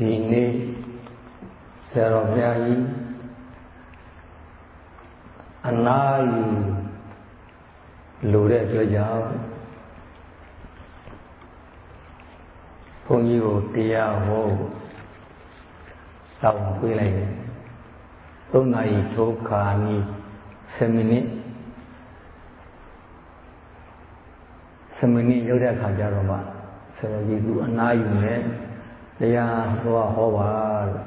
ဒီနေ့ဆရာတော်ဘုရားကြီးအနာယူလိုတဲ့အတွက်ကြောင့်ဘုန်းကြီးကိုတရားဟောတောင်းပေးလိုက်တယ်။သုံးနာရီထိုးခါနီး7မိနစ်7မိနစ်ရောက်တဲ့အခါကျတော့မှဆရာကြီးကအနာယူနေတ ရားဟောဟောပါလို့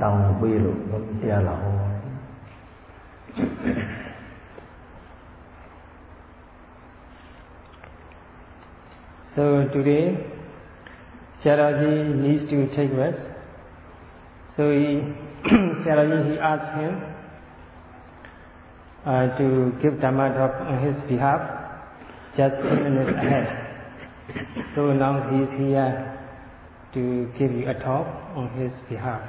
တောင်းပေးလို့တရားလာဟော So today, Sharaji needs to take rest. So he, Sharaji, he asked him uh, to give Dhamma talk on his behalf just 10 minutes ahead. So now he is here to give you a talk on his behalf.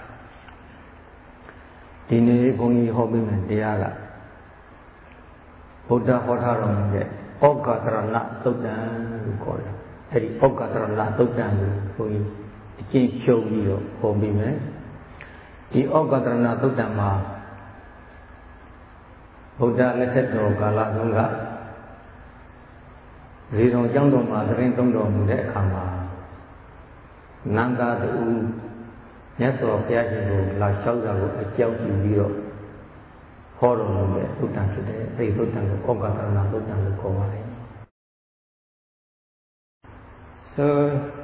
ဒီနေ့ဘုန်းကြီးဟောပေးမယ်တရားကဗုဒ္ဓဟောထားတော်မူတဲ့ဩဃာတရဏသုတ်တံလို့ခေါ်တယ်။အဲဒီဩဃာတရဏသုတ်တံကိုဘုန်းကြီးအကျဉ်းချုပ်ပြီးတော့ဟောပေးမယ်။ဒီဩဃာတရဏသုတ်တံမှာဗုဒ္ဓလက်ထက်တော်ကာလလုံးကဇေတုံကျောင်းတော်မှာသတင်းသုံးတော်မူတဲ့အခါမှာ နန္ဒတူမြတ်စွာဘုရားရှင်ကိုလာလျှောက်တာကိုအကြောင်းပြုပြီးတော့ဟောတော်မူတဲ့သုတ္တန်ဖြစ်တယ်အဲဒီသုတ္တန်ကိုဩဃာတရဏသုတ္တန်လို့ခေါ်ပါတယ် So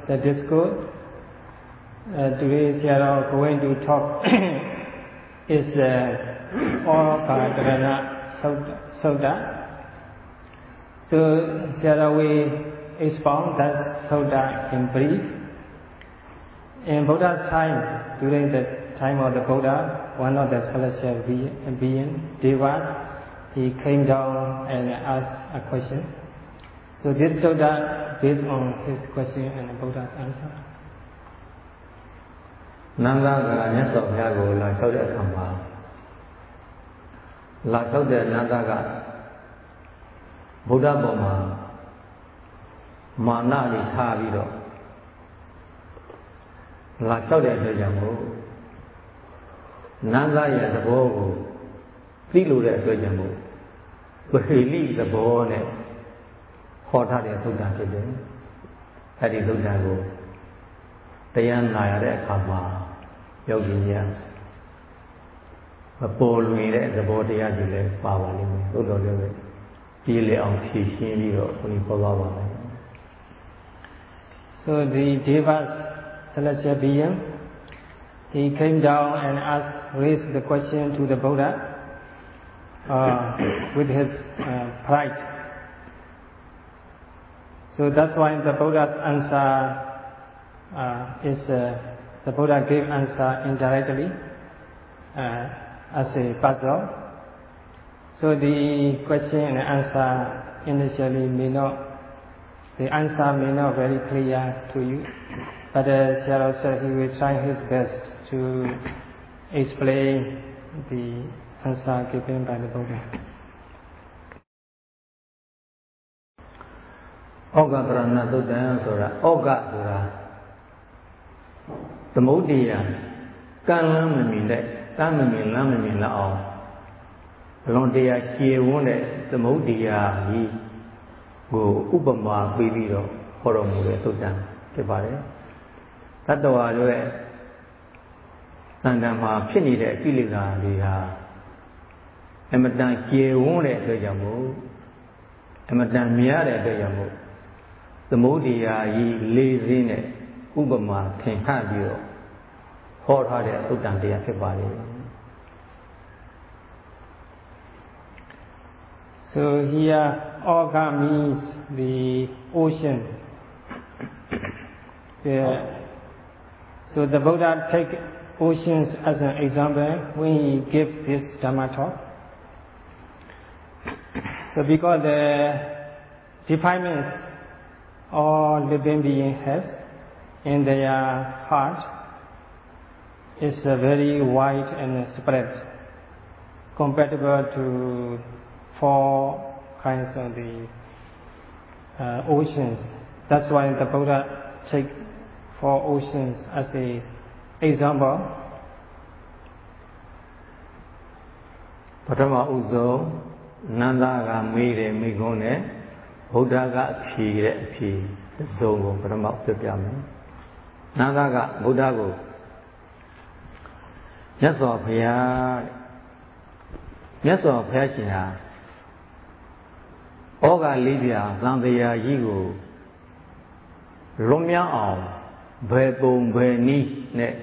the discourse uh, today we are going to talk is the Okadarana Sutta. So Sarah we expound that Sutta in brief. In Buddha's time, during the time of the Buddha, one of the celestial being, Deva, he came down and asked a question. So this Sutta based on his question and the Buddha's answer. နန္ဒကမြတ်စွာဘုရားကိုလာလျှောက်တဲ့အခါမှာလာလျှောက်တဲ့နန္ဒကဗုဒ္ဓဘောမှာမာနလေးထားပြီးတော့ လာလျှောက်တဲ့အတွက်ကြောင့်မို့နန္ဒရဲ့သဘောကိုသိလို့တဲ့အတွက်ကြောင့်မို့ဝဟိလိသဘောနဲ့ဟောထားတဲ့သုတ္တဖြစ်တယ်။အဲဒီသုတ္တကိုတရားနာရတဲ့အခါမှာယောဂီများမပေါ်လွင်တဲ့သဘောတရားတွေလည်းပါပါလိမ့်မယ်။သို့တော်လည်းပဲပြေလည်အောင်ဖြည့်ရှင်းပြီးတော့ဘုရားပေါ်ပါပါမယ် So the Devas celestial being, he came down and asked, raised the question to the Buddha uh, with his uh, pride. So that's why the Buddha's answer uh, is uh, the Buddha gave answer indirectly uh, as a puzzle. So the question and answer initially may not, the answer may not very clear to you, but uh, Sharo said he will try his best to explain the answer given by the Buddha. ဩဃကရဏသုတ်တံဆိုတာဩဃဆိုတာသမုဒ္ဒိယကံလမ်းမမြင်တဲ့တမ်းမမြင်လမ်းမမြင်လောက်အောင်ဘလွန်တရားကျေဝန်းတဲ့သမုဒ္ဒိယကြီးကိုဥပမာပေးပြီးတော့ဟောတော်မူတဲ့သုတ်တံဖြစ်ပါတယ် တတ္တဝါတို့ရဲ့တန်တန်မှာဖြစ်နေတဲ့အကိလေသာတွေဟာအမတန်ကျေဝန်းတဲ့အတွက်ကြောင့်မို့အမတန်မြရတဲ့အတွက်ကြောင့်မို့သမုဒ္ဒရာကြီးလေးစင်းနဲ့ဥပမာထင်ဟပ်ပြီးတော့ဟောထားတဲ့သုတ္တန်တရားဖြစ်ပါလေ So here Oga means the ocean. The, so the Buddha take oceans as an example when he gave this Dhamma talk. So because the defilements all living being has in their heart is very wide and spread, compatible to four kinds of the uh, oceans. That's why the Buddha take four oceans as a example ပထမဥဆုံးနန္ဒကမေးတယ်မိကုန်းနဲ့ဗုဒ္ဓကအဖြေတဲ့အဖြေအစုံကိုပထမပြပြမယ်နန္ဒကဗုဒ္ဓကိုမြတ်စွာဘုရားမြတ်စွာဘုရားရှင်ဟာဩဃလေးပြာသံတရားကြီးကိုလွန်မြောက်အောင် ဘယ်ပုံဘယ်နည်းနဲ့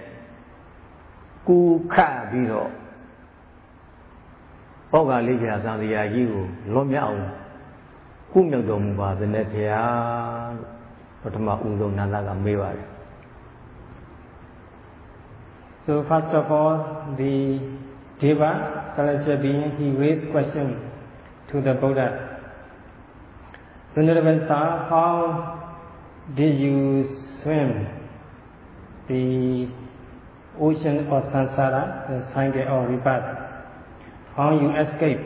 ကူခတ်ပြီးတော့ဩဃလေးပြာသံတရားကြီးကိုလွန်မြောက်အောင်ကုမြောက်တော်မူပါသနဲ့ဘုရားပထမဦးဆုံးနန္ဒကမေးပါတယ် So first of all the Deva celestial being he raised question to the Buddha Venerable Sir how did you swim the ocean of samsara the cycle of rebirth how you escape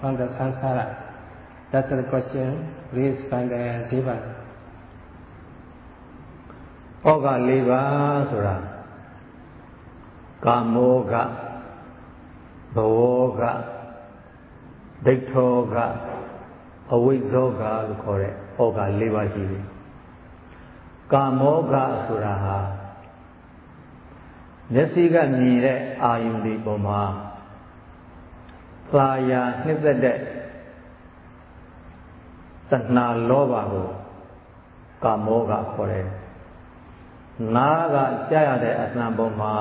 from the samsara That's the question raised by the Deva. ဩဃ၄ပါးဆိုတာကာမောကဘဝကဒိဋ္ဌောကအဝိဇ္ဇောကလို့ခေါ်တဲ့ဩဃ၄ပါးရှိတယ်ကာမောကဆိုတာဟာ မျက်စိကမြင်တဲ့အာယုန်ဒီပုံမှာသာယာနှစ်သက်တဲ့တဏှာလောဘကိုကာမောကခေါ်တယ်။နားကကြားရတဲ့အသံပုံမှာ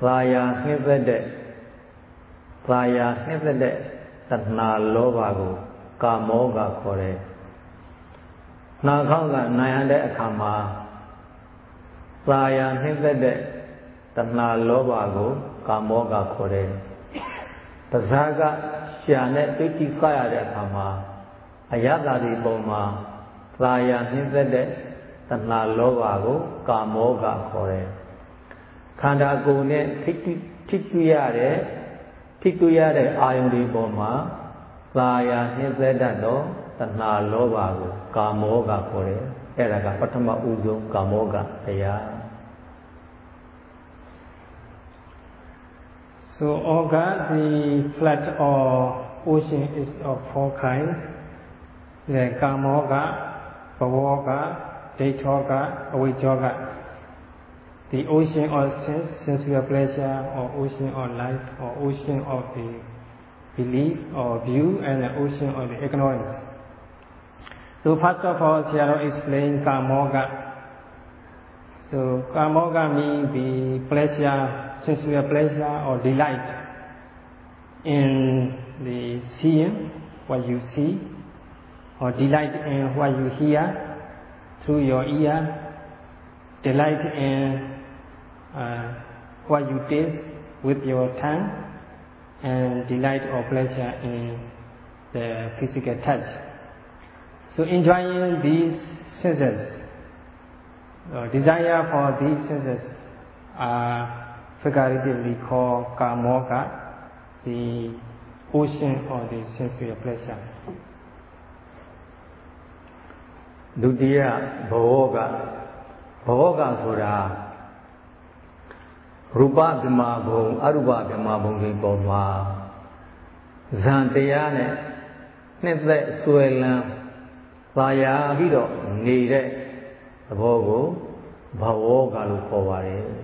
သာယာနှစ်သက်တဲ့သာယာနှစ်သက်တဲ့တဏှာလောဘကိုကာမောကခေါ်တယ်။နာခေါင်းကနာရတဲ့အခါမှာသာယာနှစ်သက်တဲ့ တဏှာလောဘကိုကာမောကခေါ်တယ်။ပါးစားကရှာနဲ့ဒိဋ္ဌိစရတဲ့အခါမှာအယတာဒီပုံမှာသာယာနှင်းသက်တဲ့တဏှာလောဘကိုကာမောကခေါ်တယ်ခန္ဓာကိုယ်နဲ့ထိတိထိတွေ့ရတဲ့ထိတွေ့ရတဲ့အာယုန်ဒီပုံမှာသာယာနှင်းသက်တတ်သောတဏှာလောဘကိုကာမောကခေါ်တယ်အဲ့ဒါကပထမဦးဆုံးကာမောကတရား So Oga, the flat or ocean is of four kinds. The Kamoga, Bavoga, Daitoga, Avijjoga. The ocean of sense, sensual pleasure, or ocean of life, or ocean of the belief or view, and the ocean of the ignorance. So first of all, Sayadaw explained Kamoga. So Kamoga means the pleasure, sensual pleasure or delight in the seeing, what you see, or delight in what you hear through your ear, delight in uh, what you taste with your tongue, and delight or pleasure in the physical touch. So enjoying these senses, uh, desire for these senses are figuratively called kamoga, the ocean or the sensual pleasure. ဒုတိယဘဝကဘဝကဆိုတာရူပဓမ္မဘုံအရူပဓမ္မဘုံတွေပေါ်မှာဇန်တရားနဲ့နှစ်သက်ဆွဲလန်းပါရပြီးတော့နေတဲ့သဘောကိုဘဝကလို့ခေါ်ပါတယ်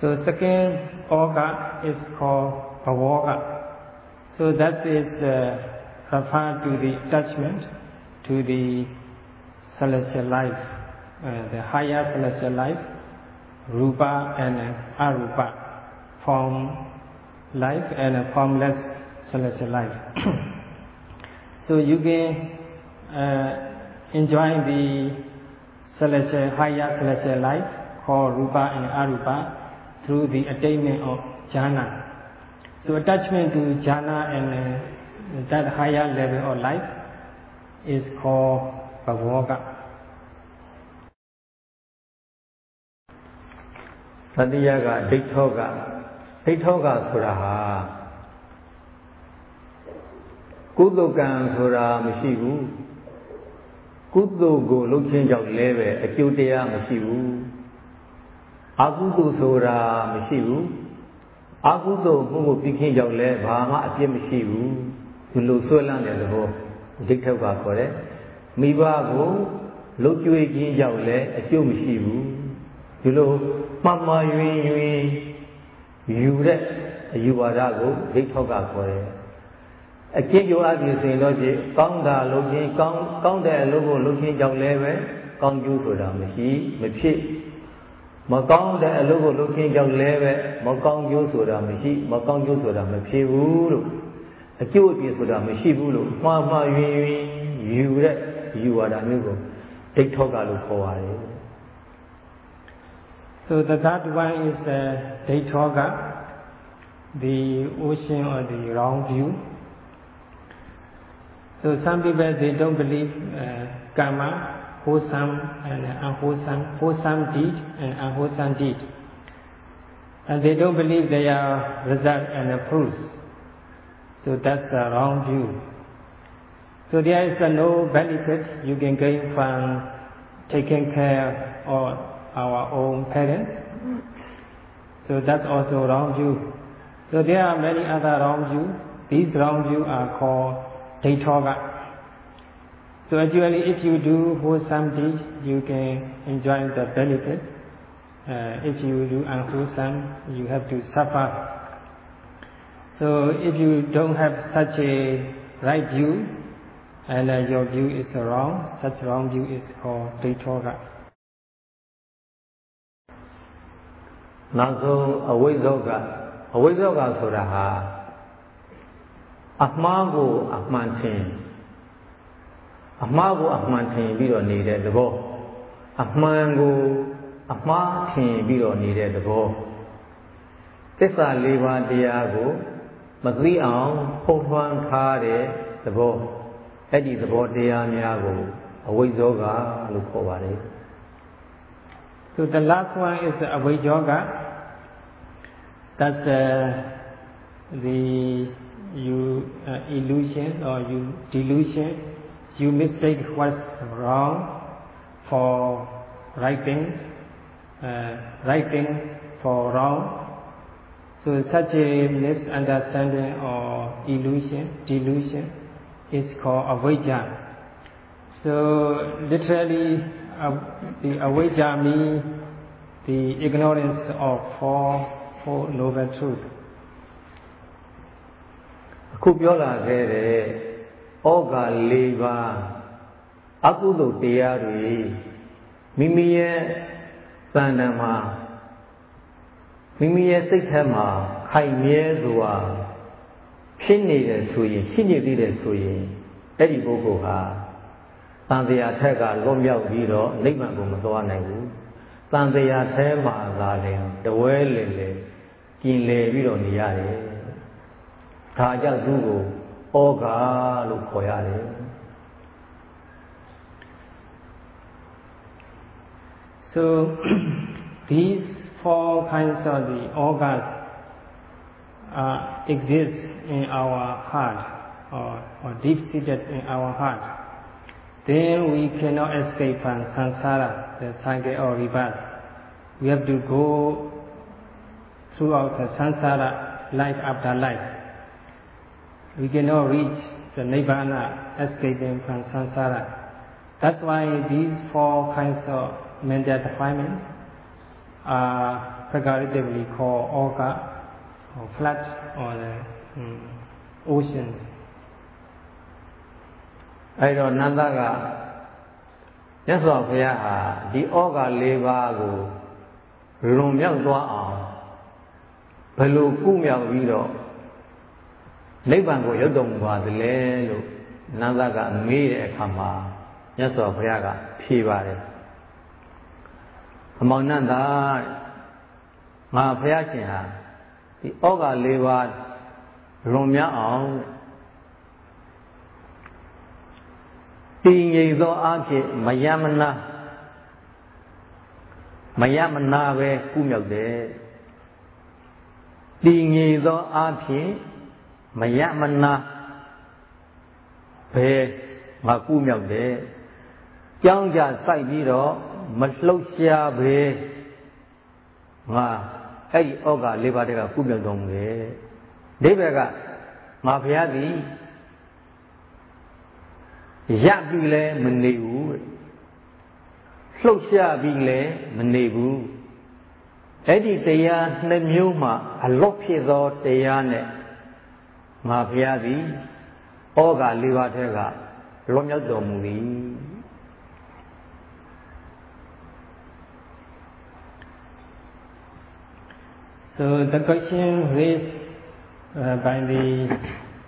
So second orga is called bhavoga. So that is uh, referred to the attachment to the celestial life, uh, the higher celestial life, rupa and uh, arupa, form life and a formless celestial life. so you can uh, enjoy the celestial, higher celestial life called rupa and arupa through the attainment of jhana. So attachment to jhana and uh, that higher level of life is called bhavoga. သတိယကဒိဋ္ဌောကဒိဋ္ဌောကဆိုတာဟာကုသကံဆိုတာမရှိဘူးကုသိုလ်ကိုလုပ်ခြင်းကြောင့်လည်းပဲအကျိုးတရားမရှိဘူး အကုသိုလ်ဆိုတာမရှိဘူးအကုသိုလ်မှုကိုပြခြင်းကြောင့်လည်းဘာမှအပြစ်မရှိဘူးဒီလိုဆွဲလန်းတဲ့သဘောဒိဋ္ဌောက်ကခေါ်တယ်မိဘကိုလှုပ်ကြွေးခြင်းကြောင့်လည်းအကျိုးမရှိဘူးဒီလိုမှန်မှန်ယွင်ယွင်ယူတဲ့အယူဝါဒကိုဒိဋ္ဌောက်ကခေါ်တယ်အကျင့်ကြိုးအပြင်ဆိုရင်တော့ဖြင့်ကောင်းတာလုပ်ခြင်းကောင်းကောင်းတဲ့အလုပ်ကိုလုပ်ခြင်းကြောင့်လည်းပဲကောင်းကျိုးဆိုတာမရှိမဖြစ် မကောင်းတဲ့အလုပ်ကိုလုပ်ခြင်းကြောင့်လည်းပဲမကောင်းကျိုးဆိုတာမရှိမကောင်းကျိုးဆိုတာမဖြစ်ဘူးလို့အကျိုးအပြည့်ဆိုတာမရှိဘူးလို့မှားမှားယွင်ယွင်ယူတဲ့ယူဝါဒမျိုးကိုဒိဋ္ဌောကလို့ခေါ်ပါတယ် So the third one is uh, Daithoga, the ocean or the round view. So some people they don't believe uh, karma, wholesome and unwholesome, wholesome deed and unwholesome deed. And they don't believe they are result and proofs. So that's the wrong view. So there is no benefit you can gain from taking care of our own parents. So that's also wrong view. So there are many other wrong views. These wrong views are called Daitoga. So actually if you do wholesome deeds, you can enjoy the benefits. Uh, if you do unwholesome, you have to suffer. So if you don't have such a right view, and uh, your view is wrong, such wrong view is called Daitoga. နောက်ဆုံးအဝိဇ္ဇောကအဝိဇ္ဇောကဆိုတာဟာအမှားကိုအမှန်ထင် အမှားကိုအမှန်ထင်ပြီးတော့နေတဲ့သဘောအမှန်ကိုအမှားထင်ပြီးတော့နေတဲ့သဘောသစ္စာလေးပါးတရားကိုမသိအောင်ဖုံးထွန်းထားတဲ့သဘောအဲ့ဒီသဘောတရားများကိုအဝိဇ္ဇောကလို့ခေါ်ပါတယ် So the last one is avijjoga. That's uh, the you uh, illusion or you delusion. You mistake what's wrong for right things, uh, right things for wrong. So such a misunderstanding or illusion, delusion is called avijja. So literally, uh, the avijja means the ignorance of four, four noble truths. အခုပြောလာခဲ့တဲ့ ဩဃာ၄ပါးအကုသိုလ်တရားတွေမိမိရဲ့သဏ္ဍာန်မှာမိမိရဲ့စိတ်ထဲမှာခိုင်မြဲစွာဖြစ်နေတယ်ဆိုရင်ရှိနေသေးတယ်ဆိုရင်အဲ့ဒီပုဂ္ဂိုလ်ဟာတန်တရားထက်ကလွတ်မြောက်ပြီးတော့နိဗ္ဗာန်ကိုမသွားနိုင်ဘူးတန်တရားထဲမှာလာတယ်တဝဲလေလေကျင်လေပြီးတော့နေရတယ်ဒါကြောင့်သူ့ကို ဩဃာလို့ခေါ်ရတယ် So these four kinds of the organs uh, exist in our heart or, or deep-seated in our heart. Then we cannot escape from samsara, the cycle of rebirth. We have to go throughout the samsara life after life. We cannot reach the nibbana, escaping from samsara. That's why these four kinds of mental defilements are figuratively called orga or floods or the um, oceans. အဲ့တော့နန္ဒကမြတ်စွာဘုရားဟာဒီဩဃ၄ပါးကိုလွန်မြောက်သွားအောင်ဘယ်လိုကုမြောက်ပြီးတော့ နိဗ္ဗာန်ကိုရောက်တော်မူပါသလဲလို့နန္ဒကမေးတဲ့အခါမှာမြတ်စွာဘုရားကဖြေပါတယ်အမောင်နန္ဒငါဘုရားရှင်ဟာဒီဩဃ၄ပါးလွန်မြောက်အောင်တည်ငြိမ်သောအဖြစ်မယမနာမယမနာပဲကုမြောက်တယ်တည်ငြိမ်သောအဖြစ် မယမနာပဲငါကုမြောက်တယ်ကြောင်းကြစိုက်ပြီးတော့မလှုပ်ရှားပဲငါအဲ့ဒီဩဃလေးပါးတက်ကကုမြတ်တော်မူတယ်ဒိဗေကငါဘုရားသည်ရပြီလဲမနေဘူးလှုပ်ရှားပြီးလဲမနေဘူးအဲ့ဒီတရားနှစ်မျိုးမှအလော့ဖြစ်သောတရားနဲ့ ငါဘုရားသည်ဩဃလေးပါးထဲကလွန်မြောက်တော်မူသည် So the question raised uh, by the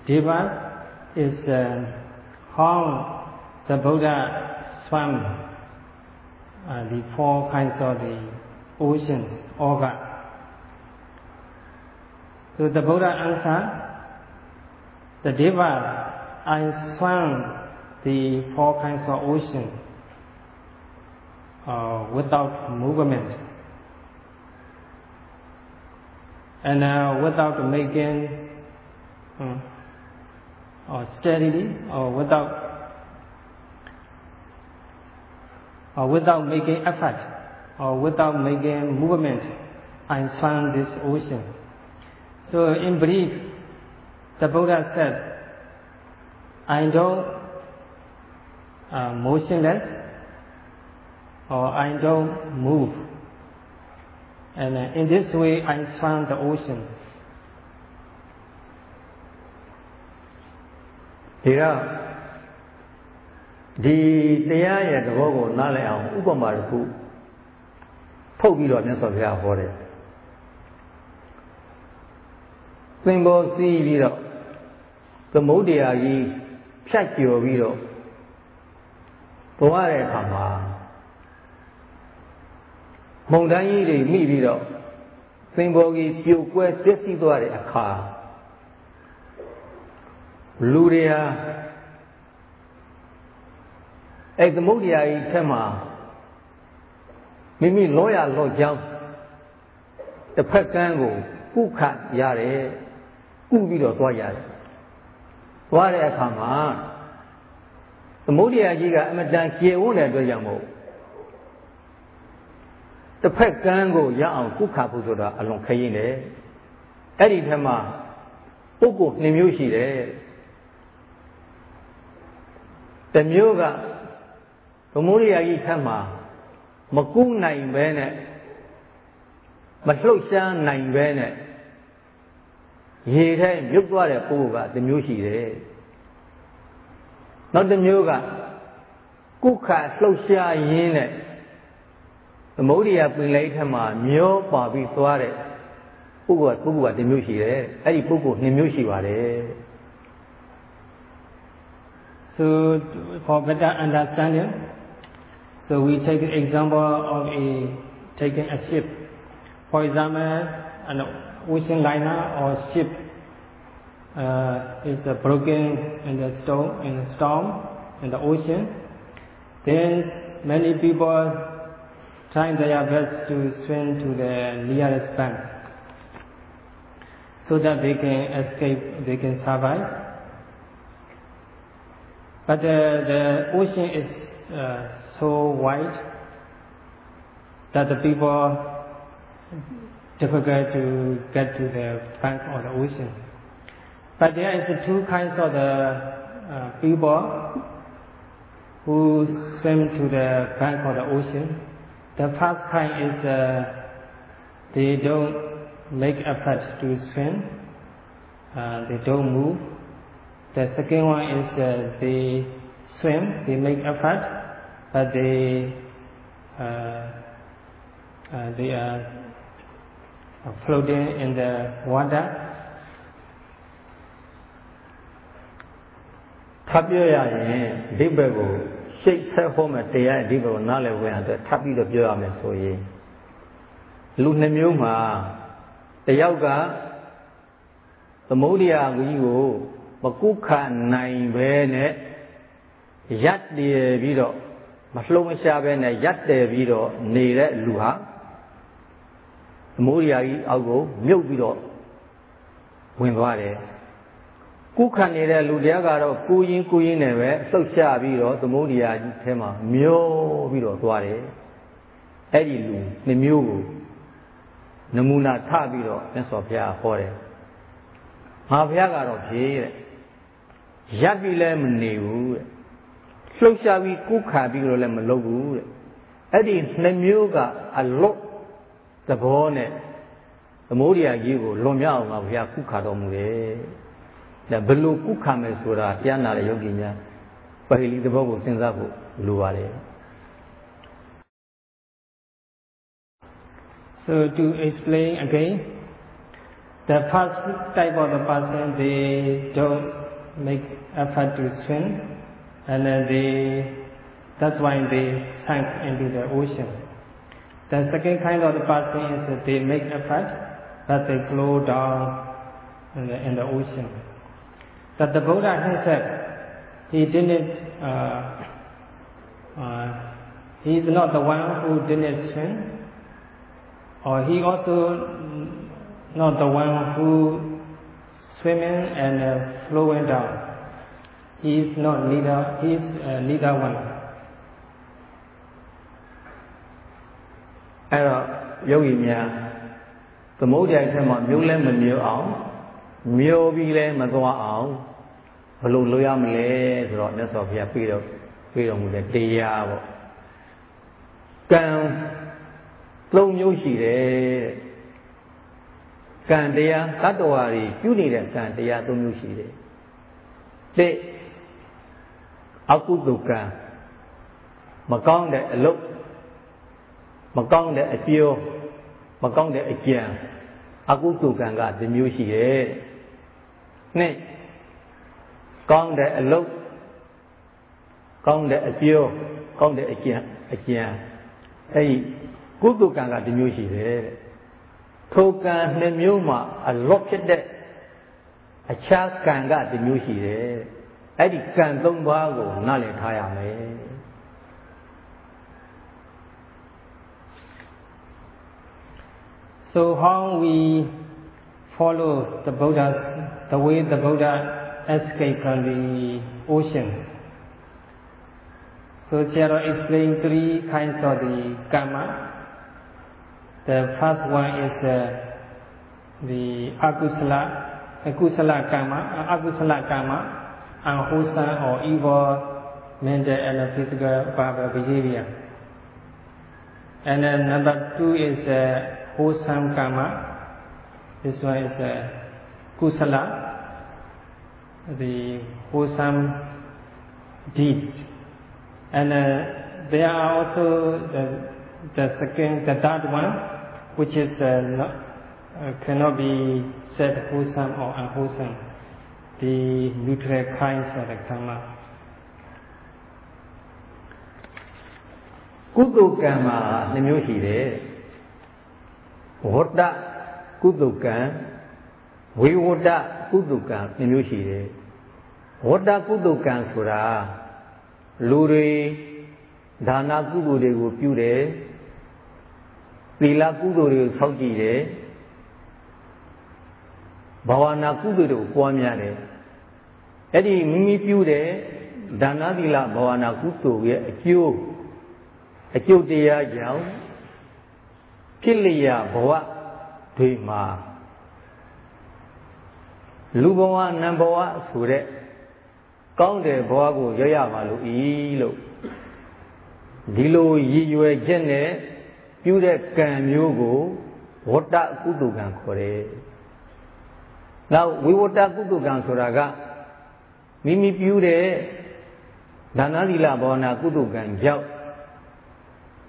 Deva is uh, how the Buddha swam uh, the four kinds of the oceans, Oga. So the Buddha answered, the Deva, I swam the four kinds of ocean uh, without movement and uh, without making uh, or steadily or without or without making effort or without making movement I swam this ocean. So in brief, the Buddha said, I don't uh, motionless or I don't move. And uh, in this way, I swam the ocean. ဒီတော့ဒီတရားရဲ့သဘောကိုနားလည်အောင်ဥပမာတစ်ခုဖုတ်ပြီးတော့မြတ်စွာဘုရားဟောတယ်သင်္ဘောစီးပြီးတော့ သမုဒ္ဒရာကြီးဖြတ်ကျော်ပြီးတော့ဘဝတဲ့အခါမှာမုန်တိုင်းကြီးတွေမိပြီးတော့သင်္ဘောကြီးပြိုကွဲပျက်စီးသွားတဲ့အခါလူတွေဟာအဲ့သမုဒ္ဒရာကြီးထက်မှာမိမိလောရလော့ကြောင်းတစ်ဖက်ကန်းကိုကုခတ်ရတယ်ကုပြီးတော့သွားရတယ် သွားတဲ့အခါမှာသမုဒ္ဒရာကြီးကအမတန်ကျေဝန်းတဲ့အတွက်ကြောင့်မို့တစ်ဖက်ကန်းကိုရအောင်ကုခဖို့ဆိုတာအလွန်ခရင်တယ်အဲ့ဒီထက်မှပုဂ္ဂိုလ်နှမျိုးရှိတယ်တမျိုးကဗမိုးရိယာကြီးထက်မှမကူးနိုင်ပဲနဲ့မလှုပ်ရှားနိုင်ပဲနဲ့ ရေထဲမြုပ်သွားတဲ့ပုဂ္ဂိုလ်ကတမျိုးရှိတယ်နောက်တစ်မျိုးကကုခလှုပ်ရှားရင်းနဲ့သမုဒ္ဒရာပင်လေးထက်မှာမျောပါပြီးသွားတဲ့ပုဂ္ဂိုလ်ကပုဂ္ဂိုလ်ကတစ်မျိုးရှိတယ်အဲ့ဒီပုဂ္ဂိုလ်နှစ်မျိုးရှိပါတယ် So for better understanding so we take the example of a taking a ship for example an ocean liner or ship uh, is broken in the storm in the storm in the ocean then many people trying their best to swim to the nearest bank so that they can escape, they can survive. But uh, the ocean is uh, so wide that the people difficult to get to the bank of the ocean. But there is two kinds of the uh, people who swim to the bank of the ocean. The first kind is uh, they don't make effort to swim, uh, they don't move. The second one is uh, they swim, they make effort, but they uh, uh, they are floating in the water. ထပ်ပြောရရင်အဓိပ္ပာယ်ကိုရှိတ်ဆက်ဟောမဲ့တရားအဓိပ္ပာယ်ကိုနားလည်ဝင်အောင်အတွက်ထပ်ပြီးတော့ပြောရမယ်ဆိုရင်လူနှမျိုးမှာတယောက်ကသမုဒ္ဒရာကြီးကိုမကုခနိုင်ပဲနဲ့ရက်တည်ပြီးတော့မလှုံ့မရှားပဲနဲ့ရက်တည်ပြီးတော့နေတဲ့လူဟာ သမုဒ္ဒရာကြီးအောက်ကိုမြုပ်ပြီးတော့ဝင်သွားတယ်ကုခံနေတဲ့လူတရားကတော့ကိုရင်ကိုရင်နဲ့ပဲလှုပ်ရှားပြီးတော့သမုဒ္ဒရာကြီးထဲမှာမျောပြီးတော့သွားတယ်အဲ့ဒီလူနှမျိုးကိုနမူနာထပြီးတော့မြတ်စွာဘုရားဟောတယ်ငါဘုရားကတော့ဖြေတဲ့ရပ်ပြီးလည်းမနေဘူးတဲ့လှုပ်ရှားပြီးကုခါပြီးတော့လည်းမလုပ်ဘူးတဲ့အဲ့ဒီနှမျိုးကအလွတ်သ ဘောနဲ့သမုဒ္ဒရာကြီးကိုလွန်မြောက်အောင်ငါဘုရားကုခါတော်မူတယ်ဒါဘယ်လိုကုခါမယ်ဆိုတာတရားနာတဲ့ယောဂီများပဟိလိသဘောကိုစဉ်းစားဖို့လိုပါတယ် So to explain again, the first type of the person they don't make effort to swim, and then they that's why they sank into the ocean. The second kind of the person is that they make effort, but they flow down in the, in the ocean. That the Buddha himself, he didn't, uh, uh, he is not the one who didn't swim, or he also not the one who swimming and uh, flowing down. He is not neither, he is uh, neither one. အဲ့တော့ယောဂီများသမုဒ္ဒရာထဲမှာမျိုးလဲမမျိုးအောင်မျိုးပြီးလဲမသွားအောင်ဘလို့လုပ်ရမလဲဆိုတော့မြတ်စွာဘုရားပြေတော့ပြေတော်မူတဲ့တရားပေါ့ကံသုံးမျိုးရှိတယ်ကံတရားတတ္တဝါတွေပြုနေတဲ့ကံတရားသုံးမျိုးရှိတယ်တဲ့အကုသိုလ်ကံမကောင်းတဲ့အလုပ် မကောင်းတဲ့အပြောမကောင်းတဲ့အကြံအကုသိုလ်ကံကဒီမျိုးရှိတယ်နှစ်ကောင်းတဲ့အလုပ်ကောင်းတဲ့အပြောကောင်းတဲ့အကြံအကြံအဲ့ဒီကုသိုလ်ကံကဒီမျိုးရှိတယ်တဲ့ထိုကံနှစ်မျိုးမှာအလော့ဖြစ်တဲ့အခြားကံကဒီမျိုးရှိတယ်အဲ့ဒီကံသုံးပါးကိုနားလည်ထားရမယ် So how we follow the Buddha's, the way the Buddha escaped from the ocean. So Sayadaw explained three kinds of the karma. The first one is uh, the akusala, akusala karma, uh, akusala karma, unwholesome or evil mental and physical behavior. And then number two is uh, wholesome karma. This one is uh, kusala, the wholesome deeds. And uh, there are also the, the second, the third one, which is uh, not, uh, cannot be said wholesome or unwholesome. The neutral kinds of the karma. ကုသိုလ်ကံမှာနှမျိုးရှိတယ် ဝတ္တကုသိုလ်ကံဝေဝတ္တကုသိုလ်ကံနှမျိုးရှိတယ်ဝတ္တကုသိုလ်ကံဆိုတာလူတွေဒါနာကုသိုလ်တွေကိုပြုတယ်သီလကုသိုလ်တွေကိုဆောက်ကြည့်တယ်ဘာဝနာကုသိုလ်တွေကိုပွားများတယ်အဲ့ဒီမိမိပြုတဲ့ဒါနသီလဘာဝနာကုသိုလ်ရဲ့အကျိုးအကျုပ်တရားကြောင့် ဖြစ်လျာဘဝတွေမှာလူဘဝနံဘဝဆိုတဲ့ကောင်းတဲ့ဘဝကိုရရပါလို့ဤလို့ဒီလိုရည်ရွယ်ချက်နဲ့ပြုတဲ့ကံမျိုးကိုဝတ္တကုတုကံခေါ်တယ်။နောက်ဝိဝတ္တကုတုကံဆိုတာကမိမိပြုတဲ့ဒါနသီလဘာဝနာကုတုကံကြောင့်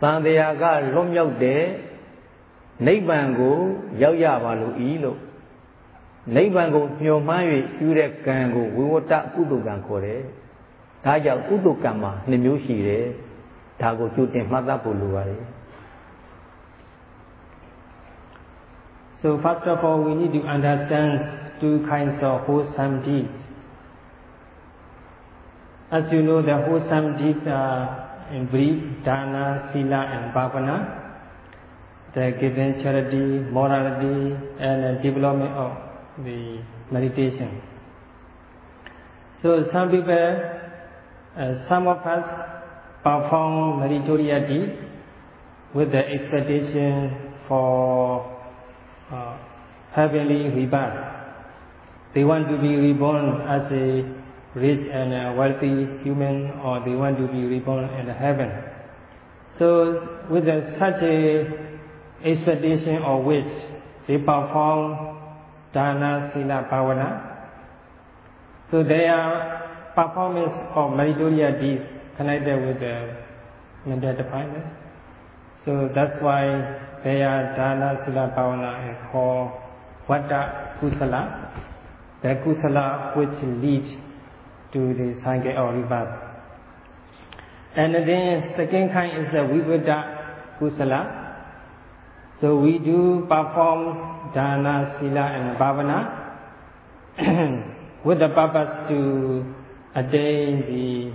တန်တရားကလွတ်မြောက်တဲ့ နိဗ္ဗာန်ကိုရောက်ရပါလို့ဤလို့နိဗ္ဗာန်ကိုညှော်မှန်း၍ပြုတဲ့ကံကိုဝိဝတ္တကုတုကံခေါ်တယ်။ဒါကြောင့်ကုတုကံမှာနှစ်မျိုးရှိတယ်။ဒါကိုကြိုတင်မှတ်သားဖို့လိုပါတယ်။ So first of all, we need to understand two kinds of wholesome deeds. As you know, the wholesome deeds are in brief, dana, sila, and bhavana. The giving charity, morality, and development of the meditation. So some people, uh, some of us perform meritorious deeds with the expectation for uh, heavenly rebirth. They want to be reborn as a rich and a wealthy human or they want to be reborn in heaven. So with a, such a expectation of which they perform dana, sila, bhavana. So they are performance of meritorious deeds connected with the mental defilement. So that's why they are dana, sila, bhavana and called vata kusala the kusala which leads to the cycle of rebirth. And then second kind is the vivada kusala. So we do perform dana, sila and bhavana with the purpose to attain the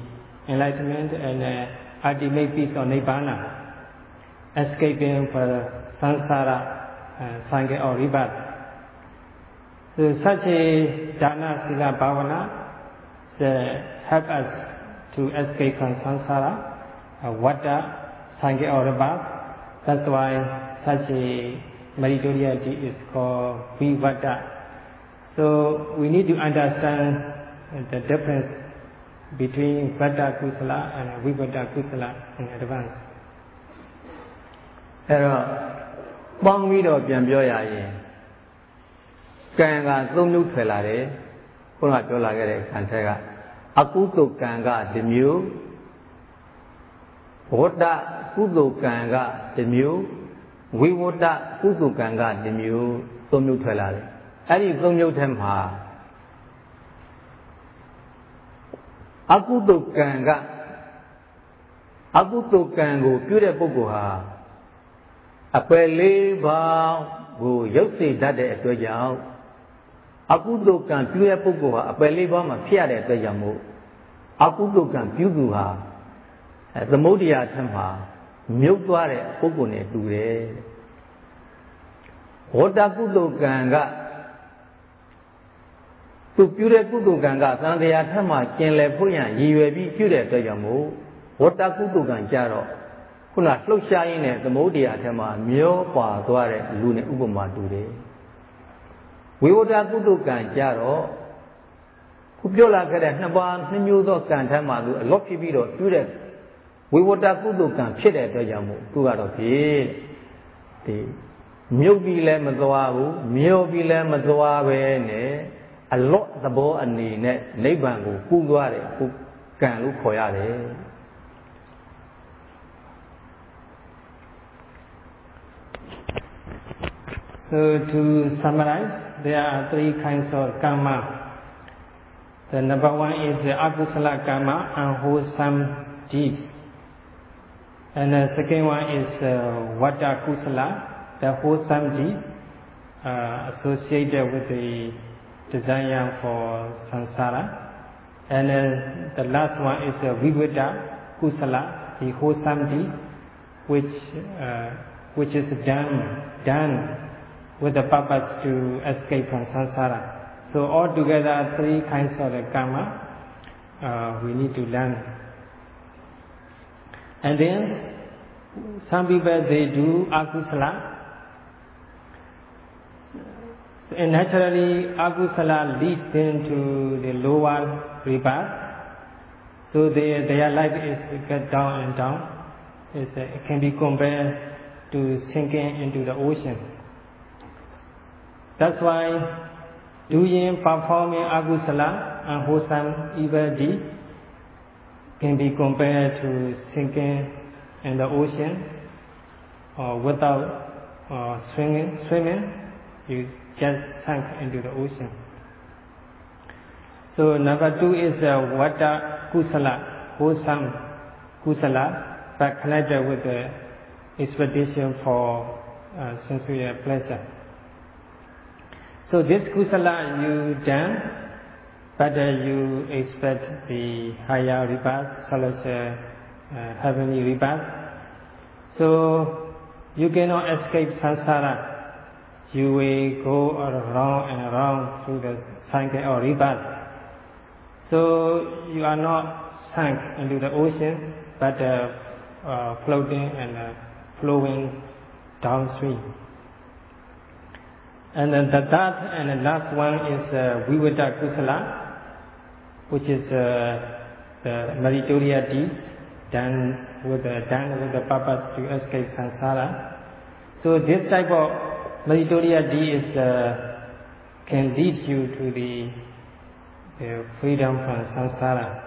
enlightenment and uh, ultimate peace of nibbana, escaping from samsara uh, cycle of rebirth. So such a dana sila bhavana help us to escape from samsara, uh, vata, sangha or rebirth. That's why such a meritorious is called vivata. So we need to understand the difference between vata kusala and vivata kusala in advance. အဲ့တော့ပေါင်းပြီးတော့ပြန်ပြောရရင်ကံကသုံးမျိုးထွက်လာတယ်ခုနကပြောလာခဲ့တဲ့ခံထက်ကအကုသိုလ်ကံကတစ်မျိုးဝတ္တကုသိုလ်ကံကတစ်မျိုး ဝိဝတ္တကုသိုလ်ကံကတစ်မျိုးသုံးမျိုးထွက်လာတယ်အဲ့ဒီသုံးမျိုးထဲမှာအကုသိုလ်ကံကအကုသိုလ်ကံကိုပြုတဲ့ပုဂ္ဂိုလ်ဟာအပယ်လေးပါးကိုရုပ်စေတတ်တဲ့အတွက်ကြောင့်အကုသိုလ်ကံပြုတဲ့ပုဂ္ဂိုလ်ဟာအပယ်လေးပါးမှာဖြစ်ရတဲ့အတွက်ကြောင့်မို့အကုသိုလ်ကံပြုသူဟာသမုဒ္ဒရာထက်မှာ မြုပ်သွားတဲ့ပုဂ္ဂိုလ်နဲ့တူတယ်ဝတ္တကုသိုလ်ကံကသူပြုတဲ့ကုသိုလ်ကံကသံတရားထက်မှကျင်လည်ဖို့ရန်ရည်ရွယ်ပြီးပြုတဲ့အတွက်ကြောင့်မို့ဝတ္တကုသိုလ်ကံကြတော့ခုနလှုပ်ရှားရင်းနဲ့သမုဒ္ဒရာထက်မှမျောပါသွားတဲ့လူနဲ့ဥပမာတူတယ်ဝိဝဒကုသကံကြတော့ခုပြောလာခဲ့တဲ့နှစ်ပါးနှစ်မျိုးသောကံထမ်းမှာသူအလော့ဖြစ်ပြီးတော့တွေ့တဲ့ ဝိဝဒကုသကံဖြစ်တဲ့အတွက်ကြောင့်မို့သူကတော့ဖြင့်ဒီမြုပ်ပြီးလည်းမသွားဘူးမြောပြီးလည်းမသွားပဲနဲ့အလော့သဘောအနေနဲ့နိဗ္ဗာန်ကိုကူးသွားတယ်ခုကံလို့ခေါ်ရတယ် So to summarize, there are three kinds of karma. The number one is the akusala karma, unwholesome deeds. And the second one is uh, vata kusala, the wholesome deed uh, associated with the desire for samsara. And uh, the last one is uh, vivada kusala, the wholesome deed, which uh, which is done done with the purpose to escape from samsara. So altogether, three kinds of karma uh, we need to learn. And then some people they do akusala. And naturally, akusala leads them to the lower rebirth. So they, their life is get down and down. It's, uh, it can be compared to sinking into the ocean. That's why doing performing agusala and wholesome evil deed can be compared to sinking in the ocean or without uh, swimming, swimming, you just sunk into the ocean. So number two is uh, vata kusala, wholesome kusala, but connected with the expedition for uh, sensual pleasure. So this kusala you done, but uh, you expect the higher rebirth, so as heavenly rebirth. So you cannot escape samsara. You will go around and around through the cycle of rebirth. So you are not sunk into the ocean, but uh, uh, floating and uh, flowing downstream. And then the third and the last one is uh, Vivada Kusala, which is uh, the meritorious deeds done with the, done with the purpose to escape samsara. So this type of meritorious deed is, uh, can lead you to the, freedom from samsara.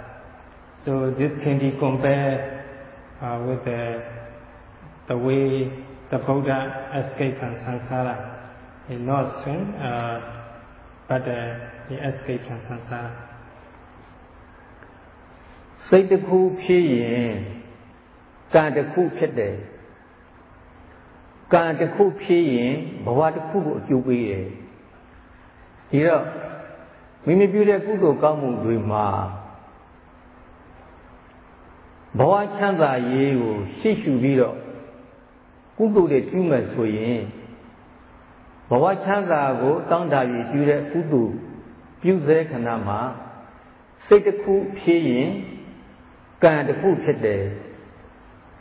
So this can be compared uh, with the, the way the Buddha escaped from samsara. He not swim, uh, but uh, he escaped from samsara. စိတ်တစ်ခုဖြစ်ရင်ကံတစ်ခုဖြစ်တယ်ကံတစ်ခုဖြစ်ရင်ဘဝတစ်ခုကိုအကျိုးပေးတယ်ဒီတော့မိမိပြုတဲ့ကုသိုလ်ကောင်းမှုတွေမှာဘဝချမ်းသာရေးကိုရှေ့ရှုပြီးတော့ကုသိုလ်တွေပြုမယ်ဆိုရင်ဘဝချမ်းသာကိုတောင်းတပြီးပြုတဲ့ကုသိုလ်ပြုစေခဏမှာစိတ်တစ်ခုဖြစ်ရင် ကံတစ်ခုဖြစ်တယ်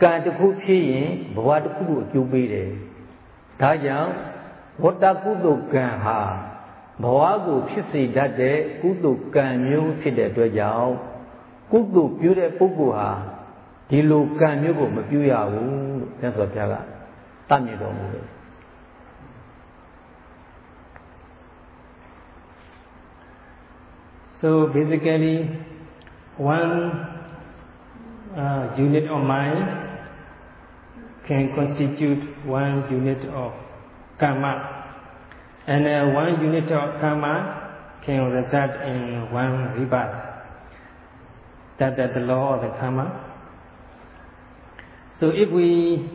ကံတစ်ခုဖြစ်ရင်ဘဝတစ်ခုကိုအကျိုးပေးတယ်ဒါကြောင့်ဝတ္တကုသိုလ်ကံဟာဘဝကိုဖြစ်စေတတ်တဲ့ကုသိုလ်ကံမျိုးဖြစ်တဲ့အတွက်ကြောင့်ကုသိုလ်ပြုတဲ့ပုဂ္ဂိုလ်ဟာဒီလိုကံမျိုးကိုမပြုရဘူးလို့မြတ်စွာဘုရားကတတ်မြင်တော်မူတယ် So basically, one uh, unit of mind can constitute one unit of karma, and uh, one unit of karma can result in one rebirth. That is the law of the karma. So if we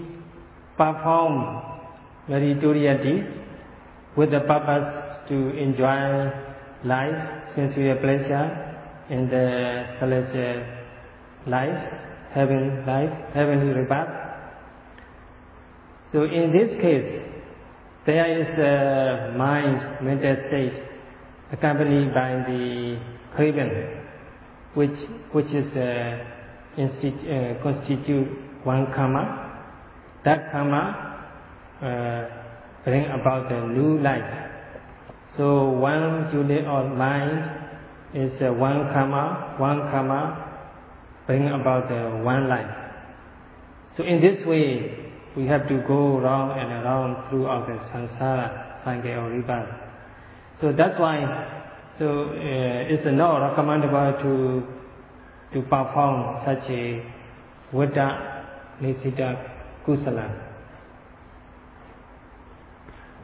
perform meritorious deeds with the purpose to enjoy life, sensual pleasure in the celestial life, heaven life, heavenly rebirth. So in this case, there is the mind, mental state, accompanied by the craven, which which is uh, uh, constitute one karma. That karma uh, bring about the new life. So one unit of mind is uh, one karma, one karma bring about uh, one life. So in this way, we have to go round and around throughout the samsara cycle of rebirth. So that's why, so uh, it's not recommendable to to perform such a vada nisita kusala.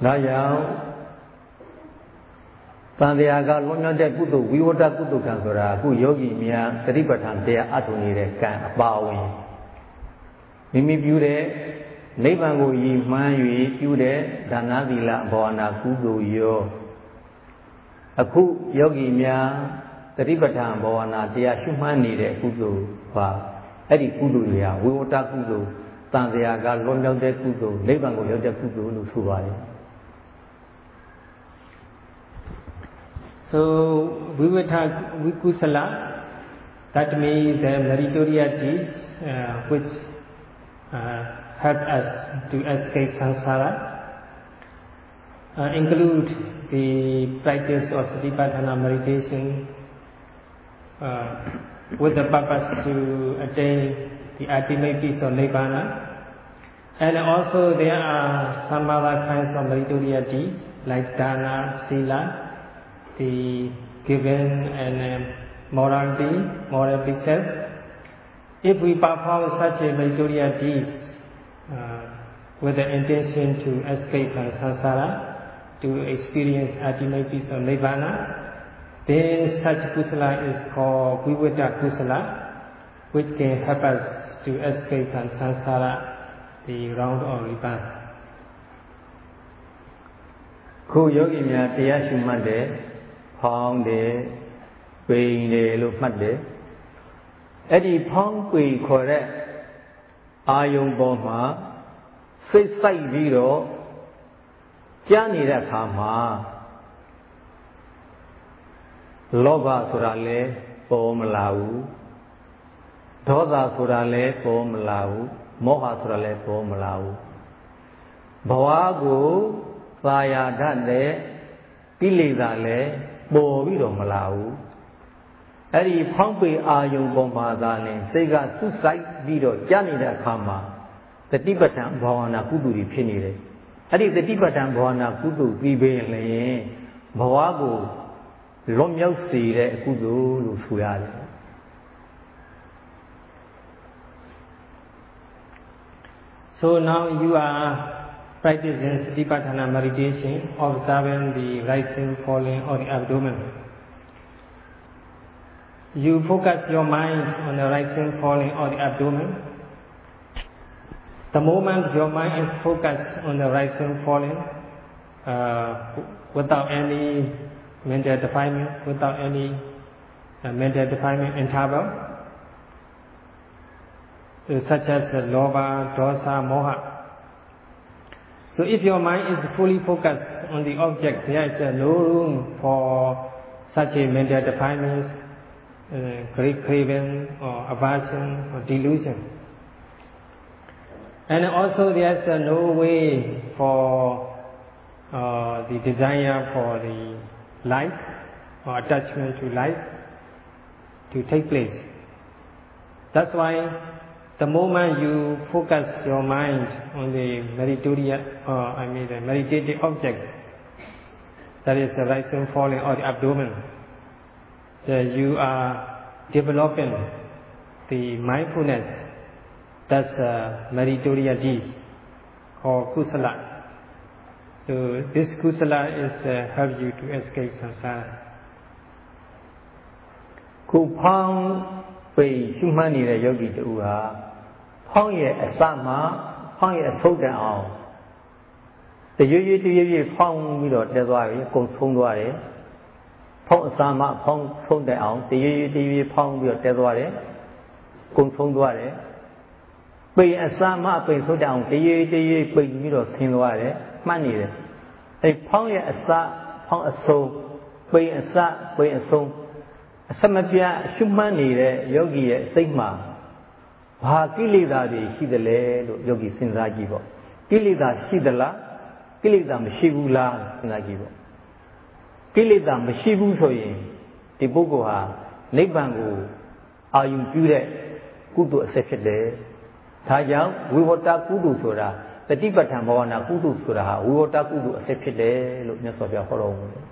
ဒါကြောင့် တန်တရားကလွန်မြောက်တဲ့ကုသိုလ်ဝိဝတ္တကုသိုလ်ကံဆိုတာအခုယောဂီများသတိပဋ္ဌာန်တရားအထုံနေတဲ့ကံအပါဝင်မိမိပြုတဲ့နိဗ္ဗာန်ကိုရည်မှန်း၍ပြုတဲ့ဒါနသီလဘာဝနာကုသိုလ်ရောအခုယောဂီများသတိပဋ္ဌာန်ဘာဝနာတရားရှုမှန်းနေတဲ့ကုသိုလ်ပါအဲ့ဒီကုသိုလ်တွေဟာဝိဝတ္တကုသိုလ်တန်တရားကလွန်မြောက်တဲ့ကုသိုလ်နိဗ္ဗာန်ကိုရောက်တဲ့ကုသိုလ်လို့ဆိုပါတယ် So vivata vikusala, that means the meritorious deeds uh, which uh, help us to escape samsara, uh, include the practice of satipatthana meditation uh, with the purpose to attain the ultimate peace of nibbana. And also there are some other kinds of meritorious deeds like dana, sila, the given and uh, morality, moral precepts. If we perform such a meritorious deeds uh, with the intention to escape from samsara, to experience ultimate peace of nibbana, then such kusala is called vivata kusala, which can help us to escape from samsara, the round of rebirth. ခုယောဂီများတရားရှုမှတ်တယ် ဖောင်းတယ်ပိန်တယ်လို့မှတ်တယ်အဲ့ဒီဖောင်းပိန်ခေါ်တဲ့အာယုံပေါ်မှာစိတ်ဆိုင်ပြီးတော့ကြားနေတဲ့အခါမှာလောဘဆိုတာလဲပေါ်မလာဘူးဒေါသဆိုတာလည်းပေါ်မလာဘူးမောဟဆိုတာလည်းပေါ်မလာဘူးဘဝကိုသာယာတတ်တဲ့ကိလေသာလည်း ပေါ်ပြီးတော့မလာဘူးအဲ့ဒီဖောင်းပေအာယုံပေါ်မှာသာလင်စိတ်ကစွတ်ဆိုင်ပြီးတော့ကြားနေတဲ့အခါမှာတတိပဋ္ဌာန်ဘာဝနာကုသိုလ်တွေဖြစ်နေတယ်အဲ့ဒီတတိပဋ္ဌာန်ဘာဝနာကုသိုလ်ပြီးပင်လျင်ဘဝကိုလွတ်မြောက်စေတဲ့အကုသိုလ်လို့ဆိုရတယ် So now you are practicing Satipatthana meditation, observing the rising, falling of the abdomen. You focus your mind on the rising, falling of the abdomen. The moment your mind is focused on the rising, falling, uh, without any mental defilement, without any uh, mental defilement interval, uh, such as uh, dosa, moha. So if your mind is fully focused on the object, there is no room for such a mental defilement, uh, craving or aversion or delusion. And also there's uh, no way for uh, the desire for the life or attachment to life to take place. That's why the moment you focus your mind on the meditative, uh, I mean the meditative object, that is the rising, falling, or the abdomen, so you are developing the mindfulness that's a meritorious deed called kusala. So this kusala is uh, help you to escape samsara. ခုဖောင်းပိရှုမှတ်နေတဲ့ယောဂီတူဟာ ဖောင်းရဲ့အစမှဖောင်းရဲ့အဆုံးတန်အောင်တရွေ့ရွေ့တရွေ့ရွေ့ဖောင်းပြီးတော့တက်သွားပြီအကုန်ဆုံးသွားတယ်ဖောင်းအစမှဖောင်းဆုံးတန်အောင်တရွေ့ရွေ့တရွေ့ဖောင်းပြီးတော့တက်သွားတယ်အကုန်ဆုံးသွားတယ်ပိန်အစမှပိန်ဆုံးတန်အောင်တရွေ့တရွေ့ပိန်ပြီးတော့ဆင်းသွားတယ်မှတ်နေတယ်အဲဖောင်းရဲ့အစဖောင်းအဆုံးပိန်အစပိန်အဆုံးအစမပြတ်ရှုမှတ်နေတဲ့ယောဂီရဲ့စိတ်မှာ ဘာကိလေသာတွေရှိသလဲလို့ယောဂီစဉ်းစားကြည့်ပေါ့ကိလေသာရှိသလားကိလေသာမရှိဘူးလားစဉ်းစားကြည့်ပေါ့ကိလေသာမရှိဘူးဆိုရင်ဒီပုဂ္ဂိုလ်ဟာနိဗ္ဗာန်ကိုအာယုပြုတဲ့ကုသိုလ်အစစ်ဖြစ်တယ်ဒါကြောင့်ဝိဝတ္တကုသိုလ်ဆိုတာတတိပဋ္ဌာန်ဘာဝနာကုသိုလ်ဆိုတာဟာဝိဝတ္တကုသိုလ်အစစ်ဖြစ်တယ်လို့မြတ်စွာဘုရားဟောတော်မူတယ်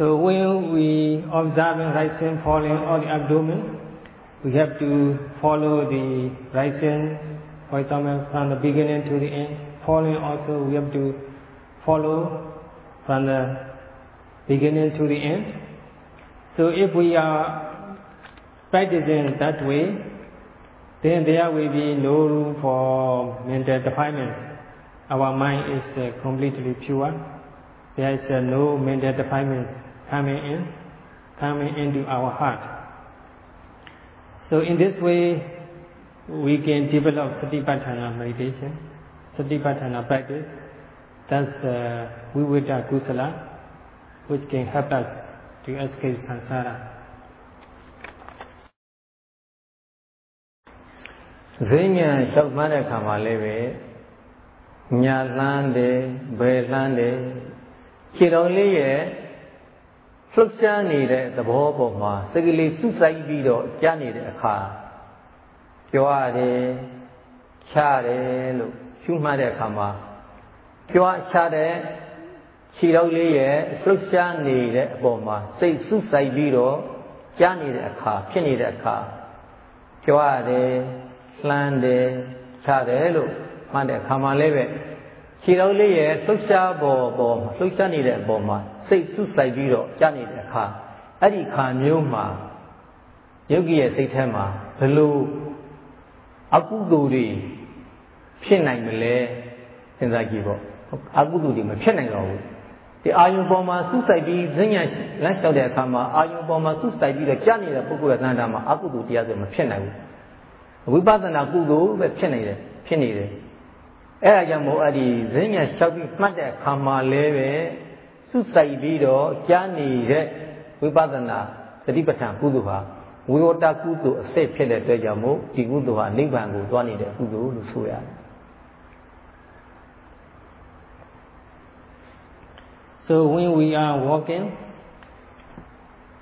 So when we observing rising, falling on the abdomen, we have to follow the rising, for example, from the beginning to the end. Falling also we have to follow from the beginning to the end. So if we are practicing that way, then there will be no room for mental defilements. Our mind is uh, completely pure. There is uh, no mental defilement coming in, coming into our heart. So in this way, we can develop Satipatthana meditation, Satipatthana practice. That's uh, Vivita Kusala, which can help us to escape samsara. ဈဉ္ညာလျှောက်မှန်းတဲ့ခါမှာလည်းပဲညာလှမ်းတယ်ဘယ်လှမ်းတယ်ခြေတော်လေးရဲ့ လှုပ်ရှားနေတဲ့သဘောပေါ်မှာစကလေးစုဆိုင်ပြီးတော့ကြားနေတဲ့အခါပြောရတယ်ချတယ်လို့ရှုမှတ်တဲ့အခါမှာပြောချတဲ့ခြေတော်လေးရဲ့လှုပ်ရှားနေတဲ့အပေါ်မှာစိတ်စုဆိုင်ပြီးတော့ကြားနေတဲ့အခါဖြစ်နေတဲ့အခါပြောရတယ်လှမ်းတယ်ချတယ်လို့မှတ်တဲ့အခါမှာလည်းပဲခြေတော်လေးရဲ့လှုပ်ရှားပေါ်ပေါ်လှုပ်ရှားနေတဲ့အပေါ်မှာ စိတ်စုဆိုင်ပြီးတော့ကြားနေတဲ့အခါအဲ့ဒီခါမျိုးမှာယုတ်ကြီးရဲ့စိတ်ထဲမှာဘလို့အကုသိုလ်တွေဖြစ်နိုင်မလဲစဉ်းစားကြည့်ပေါ့အကုသိုလ်တွေမဖြစ်နိုင်တော့ဘူးဒီအာယုံပေါ်မှာစုဆိုင်ပြီးဈဉ္ညာလမ်းလျှောက်တဲ့အခါမှာအာယုံပေါ်မှာစုဆိုင်ပြီးတော့ကြားနေတဲ့ပုဂ္ဂိုလ်ရဲ့သဏ္ဍာန်မှာအကုသိုလ်တရားဆိုမဖြစ်နိုင်ဘူးဝိပဿနာကုသိုလ်ပဲဖြစ်နေတယ်ဖြစ်နေတယ်အဲ့ဒါကြောင့်မို့အဲ့ဒီဈဉ္ညာလျှောက်ပြီးမှတ်တဲ့အခါမှာလည်းပဲ စုစိုက်ပြီးတော့ကြားနေတဲ့ဝိပဿနာသတိပဋ္ဌာန်ကုသိုလ်ဟာဝိဝတ္တကုသိုလ်အစစ်ဖြစ်တဲ့အတွက်ကြောင့်မို့ဒီကုသိုလ်ဟာနိဗ္ဗာန်ကိုသွားနေတဲ့ကုသိုလ်လို့ဆိုရတယ် So when we are walking,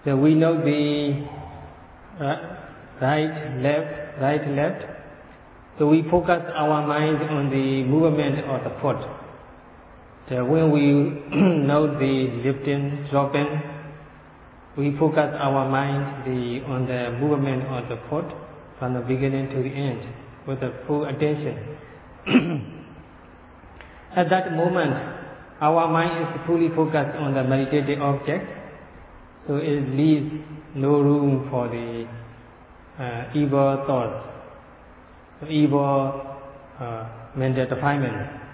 so we know the right, left, right, left. So we focus our mind on the movement of the foot. So when we know the lifting, dropping, we focus our mind the, on the movement of the foot from the beginning to the end with the full attention. At that moment, our mind is fully focused on the meditative object, so it leaves no room for the uh, evil thoughts, evil uh, mental defilements.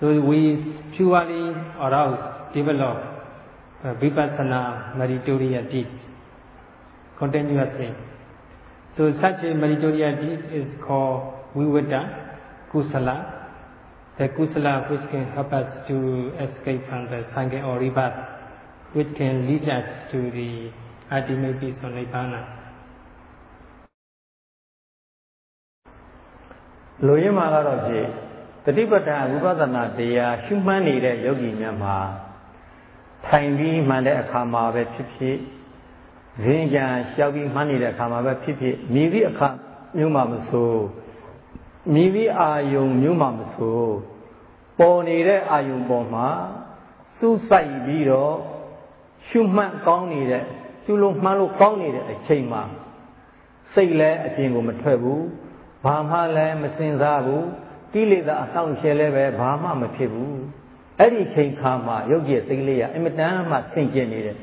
So we purely arouse, develop uh, vipassana meritorious deed continuously. So such a meritorious deed is called vivada, kusala. The kusala which can help us to escape from the sangha or rebirth, which can lead us to the ultimate peace or nibbana. လူရင်းမှာကတော့ဖြင့် တတိပဋ္ဌာန်ဝိပဿနာတရားရှုမှန်းနေတဲ့ယောဂီများမှာထိုင်ပြီးမှန်တဲ့အခါမှာပဲဖြစ်ဖြစ်ဇင်းကြံလျှောက်ပြီးမှန်းနေတဲ့အခါမှာပဲဖြစ်ဖြစ်မြည်ပြီးအခါမျိုးမှမဆိုမြည်ပြီးအာယုံမျိုးမှမဆိုပေါ်နေတဲ့အာယုံပေါ်မှာစူးစိုက်ပြီးတော့ရှုမှတ်ကောင်းနေတဲ့ရှုလို့မှန်းလို့ကောင်းနေတဲ့အချိန်မှာစိတ်လည်းအပြင်ကိုမထွက်ဘူးဘာမှလည်းမစင်စားဘူး ကိလေသာအဆောင်ရှယ်လည်းပဲဘာမှမဖြစ်ဘူးအဲ့ဒီချိန်ခါမှာယုတ်ကြီးစိတ်လေးရအင်မတန်မှဆင်ကျင်နေတယ်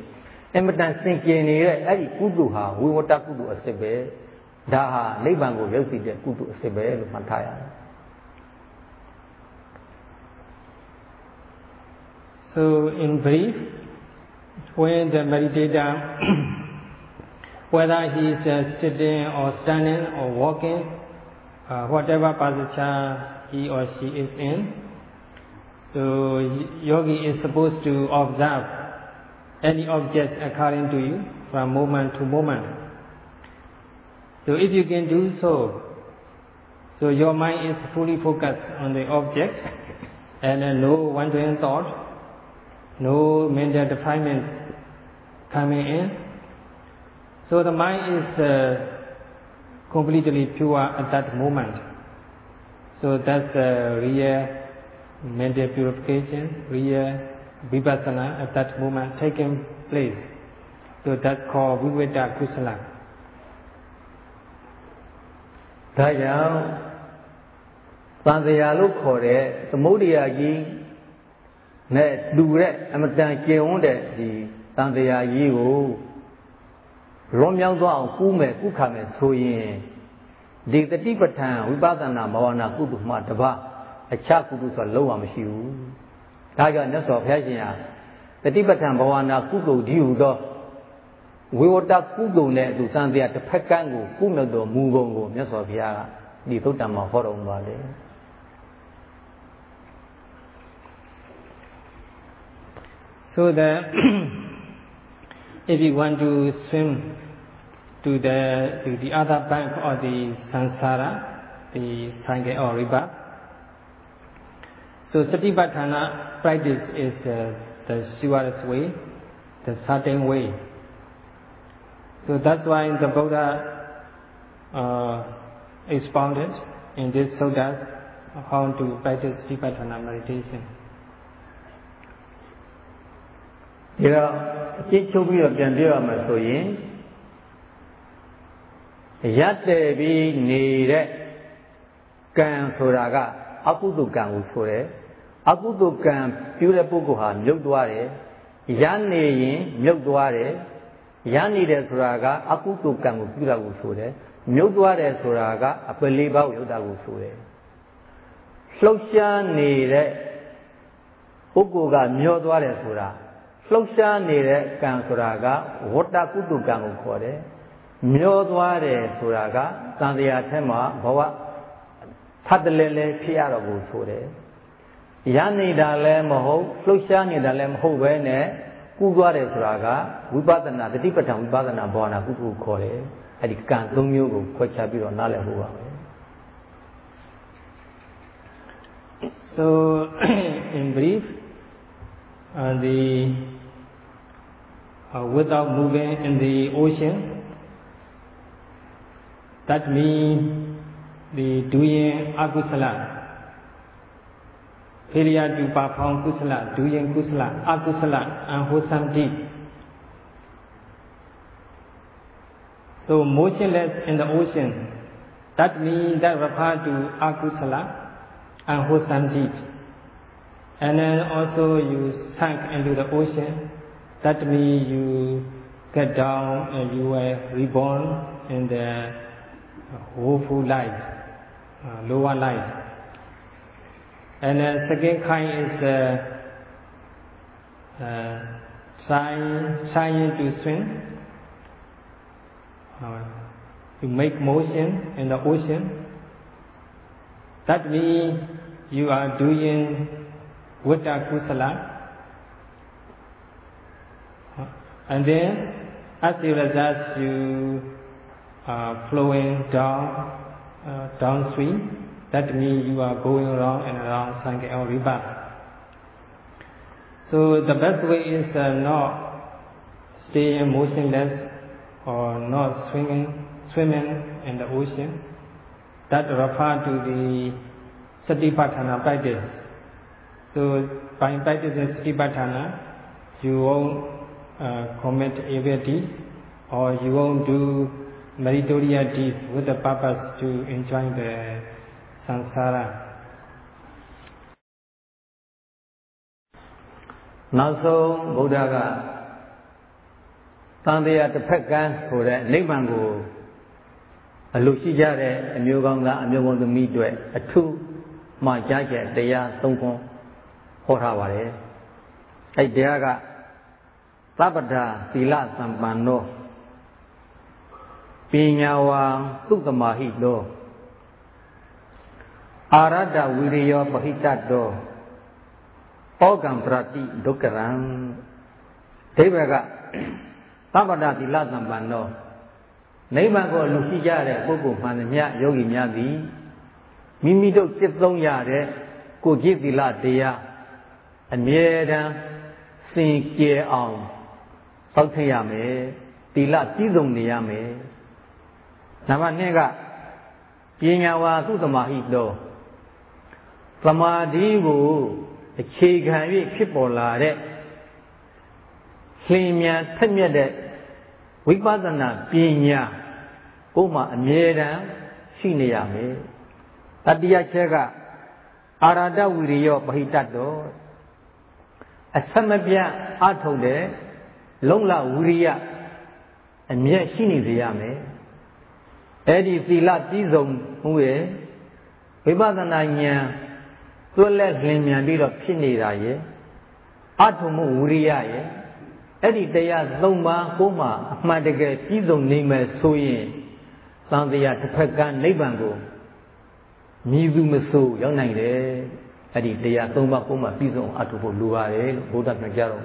အင်မတန်ဆင်ကျင်နေတဲ့အဲ့ဒီကုသိုလ်ဟာဝိဝတ္တကုသိုလ်အစစ်ပဲဒါဟာနိဗ္ဗာန်ကိုရောက်စီတဲ့ကုသိုလ်အစစ်ပဲလို့မှတ်ထားရတယ် So in brief when the meditator whether he is uh, sitting or standing or walking uh, whatever position he or she is in So yogi is supposed to observe any object occurring to you from moment to moment. So if you can do so, so your mind is fully focused on the object and no wandering thought, no mental defilements coming in. So the mind is uh, completely pure at that moment. So that's a real mental purification, real vipassana at that moment taking place. So that's called viveda kusala. ဒါကြောင့်သံဃာလို့ခေါ်တဲ့သမုဒ္ဒရာကြီးနဲ့တူတဲ့အမတန်ကျင်ဝန်းတဲ့ဒီသံဃာကြီးကိုလွန်မြောက်သွားအောင်ကူးမယ်ကုခါမယ်ဆိုရင် ဒီတတိပဋ္ဌာန်ဝိပဿနာဘာဝနာကုသမှတပါးအခြားကုသိုလ်ဆိုတာလုံးဝမရှိဘူးဒါကြောင့်မြတ်စွာဘုရားရှင်ဟာတတိပဋ္ဌာန်ဘဝနာကုသိုလ်ဒီဟုသောဝေဝတ္တကုသိုလ်နဲ့သူစံတရားတစ်ဖက်ကန်းကိုကုမြတ်တော်မူပုံကိုမြတ်စွာဘုရားကဒီသုတ္တံမှာဟောတော်မူပါလေ So that if you want to swim to the to the other bank of the samsara, the triangle or river, So Satipatthana practice is uh, the surest way, the certain way. So that's why the Buddha uh, expounded in this suttas how to practice Vipassana meditation. ဒီတော့အကျဉ်းချုပ်ပြီးတော့ပြန်ပြောရမှာဆိုရင် ရက်တည်ပြီးနေတဲ့ကံဆိုတာကအကုသိုလ်ကံကိုဆိုတယ်အကုသိုလ်ကံပြုတဲ့ပုဂ္ဂိုလ်ဟာမြုပ်သွားတယ်ရနေရင်မြုပ်သွားတယ်ရနေတယ်ဆိုတာကအကုသိုလ်ကံကိုပြုတာကိုဆိုတယ်မြုပ်သွားတယ်ဆိုတာကအပလေးပေါက်ရုပ်တာကိုဆိုတယ်လှုပ်ရှားနေတဲ့ပုဂ္ဂိုလ်ကမျောသွားတယ်ဆိုတာလှုပ်ရှားနေတဲ့ကံဆိုတာကဝတ္တကုတုကံကိုခေါ်တယ် မျောသွားတယ်ဆိုတာကသံတရားထက်မှာဘဝဖတ်တယ်လဲဖြစ်ရတော့ဘူးဆိုတယ်ရနေတာလည်းမဟုတ်လှုပ်ရှားနေတာလည်းမဟုတ်ပဲနဲ့ကူးသွားတယ်ဆိုတာကဝိပဿနာတတိပဋ္ဌာန်ဝိပဿနာဘောနာကုကုခေါ်တယ်အဲ့ဒီကံ၃မျိုးကိုခွဲခြားပြီးတော့နားလည်ဖို့ပါပဲ So in brief uh, the uh, without moving in the ocean that means the doing akusala failure to perform kusala doing kusala akusala and wholesome deed So motionless in the ocean, that means that refer to akusala and wholesome deed. And then also you sunk into the ocean, that means you get down and you were reborn in the woeful life, uh, lower life. And the second kind is uh, uh, trying, trying to swim uh, you make motion in the ocean. That means you are doing Vata Kusala. Uh, and then, as a result, you are flowing down, uh, downstream. That means you are going around and around Sankaya river. So the best way is uh, not stay motionless or not swimming, swimming in the ocean, that refer to the Satipatthana practice. So by practicing Satipatthana, you won't uh, commit evil deeds or you won't do meritorious deeds with the purpose to enjoy the samsara. နောက်ဆုံးဗုဒ္ဓကတန်တရားတစ်ဖက်ကန်းဆိုတဲ့နိဗ္ဗာန်ကိုအလိုရှိကြတဲ့အမျိုးကောင်းသားအမျိုးကောင်းသမီးတွေအထုမှကြားချက်တရားသုံးခွန်းဟောထားပါတယ်အဲ့တရားကသဗ္ဗတာသီလသံပန်သော ပညာဝံသုတမဟိတောအာရတဝိရိယောပဟိတတောဩကံပရတိဒုက္ကရံဒိဗ္ဗကသဗ္ဗတသီလသံပန်သောနိဗ္ဗာန်ကိုလူရှိကြတဲ့ပုဂ္ဂိုလ်မှန်သမျှယောဂီများသည်မိမိတို့จิตသုံးရတဲ့ကိုကြည်သီလတရားအမြဲတမ်းစင်ကြယ်အောင်စောင့်ထရမယ်သီလစည်းစုံနေရမယ် နံပါတ်2ကပညာဝါသုသမာဟိတောသမာဓိကိုအခြေခံ၍ဖြစ်ပေါ်လာတဲ့လျင်မြန်ထက်မြက်တဲ့ဝိပဿနာပညာကိုမှအမြဲတမ်းရှိနေရမယ်တတိယချက်ကအာရတဝိရိယောပဟိတတ်တော်အဆက်မပြတ်အထုံတဲ့လုံလဝိရိယအမြဲရှိနေစေရမယ် အဲ့ဒီသီလကြီးစုံမှုရဲ့ဝိပဿနာဉာဏ်သွက်လက်လင်းမြန်ပြီးတော့ဖြစ်နေတာရဲ့အထုံမှုဝိရိယရဲ့အဲ့ဒီတရား၃ပါးကိုမှအမှန်တကယ်ပြည့်စုံနေမယ်ဆိုရင်သံတရားတစ်ဖက်ကနိဗ္ဗာန်ကိုမြည်သူမဆိုရောက်နိုင်တယ်အဲ့ဒီတရား၃ပါးကိုမှပြည့်စုံအထုဖို့လိုပါတယ်လို့ဘုရားပြန်ကြတော့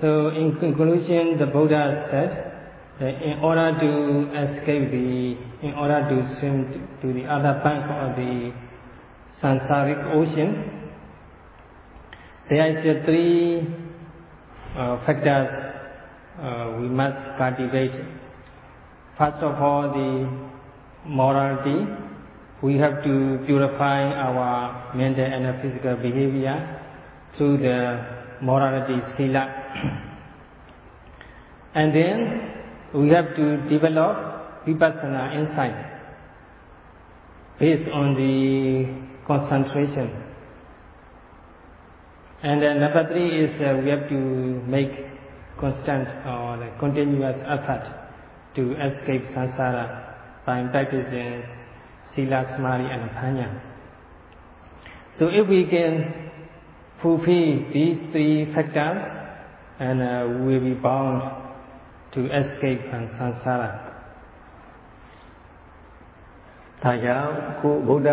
So in conclusion the Buddha said that in order to escape the in order to swim to the other bank of the sansaric ocean There are three uh, factors uh, we must cultivate. First of all, the morality. We have to purify our mental and physical behavior through the morality sila. and then we have to develop vipassana insight based on the concentration and then number three is uh, we have to make constant or like continuous effort to escape samsara by practicing sila, samadhi, and panya. So if we can fulfill these three factors, and uh, we will be bound to escape from samsara. ဒါကြောင့်ခုဗုဒ္ဓ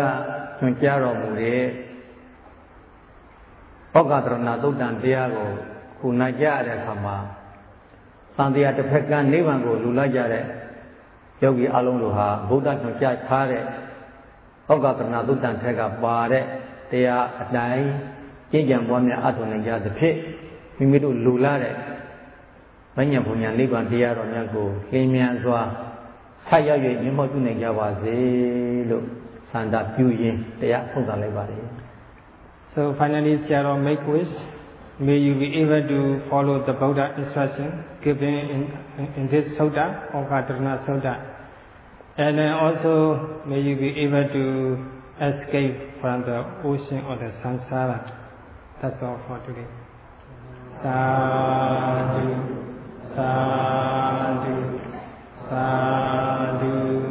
ညွှန်ကြားတော်မူတဲ့ဩဃတရဏသုတ်တန်တရားကိုခုနာကြရတဲ့အခါမှာသံတရားတစ်ဖက်ကနိဗ္ဗာန်ကိုလူလိုက်ကြတဲ့ယောဂီအလုံးတို့ဟာဗုဒ္ဓညွှန်ကြားထားတဲ့ဩဃတရဏသုတ်တန်ထက်ကပါတဲ့တရားအတိုင်းကျင့်ကြံပွားများအထုံနိုင်ကြသဖြင့်မိမိတို့လူလာတဲ့ မဉ္ဇဉ်ဘုံညာနိဗ္ဗာန်တရားတော်များကိုလင်းမြန်စွာဆက်ရောက်၍မြတ်မောပြုနိုင်ကြပါစေလို့ဆန္ဒပြုရင်းတရားဆုံးသတ်လိုက်ပါတယ် So finally Sayadaw make wish may you be able to follow the Buddha instruction given in, in, in this sutta Okatarana sutta and then also may you be able to escape from the ocean of the samsara that's all for today sadhu sadhu, sadhu.